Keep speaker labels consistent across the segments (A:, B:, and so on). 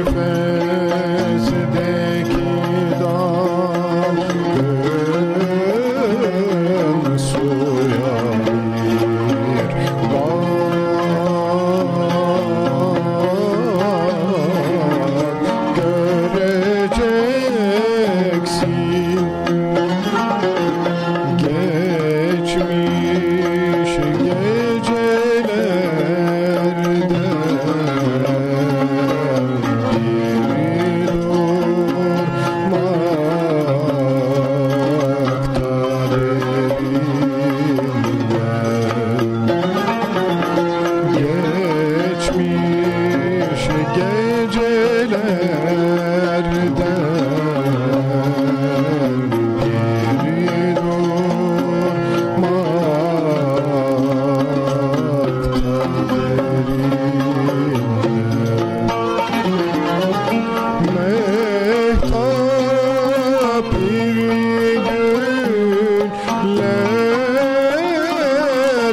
A: her.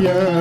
A: Yeah.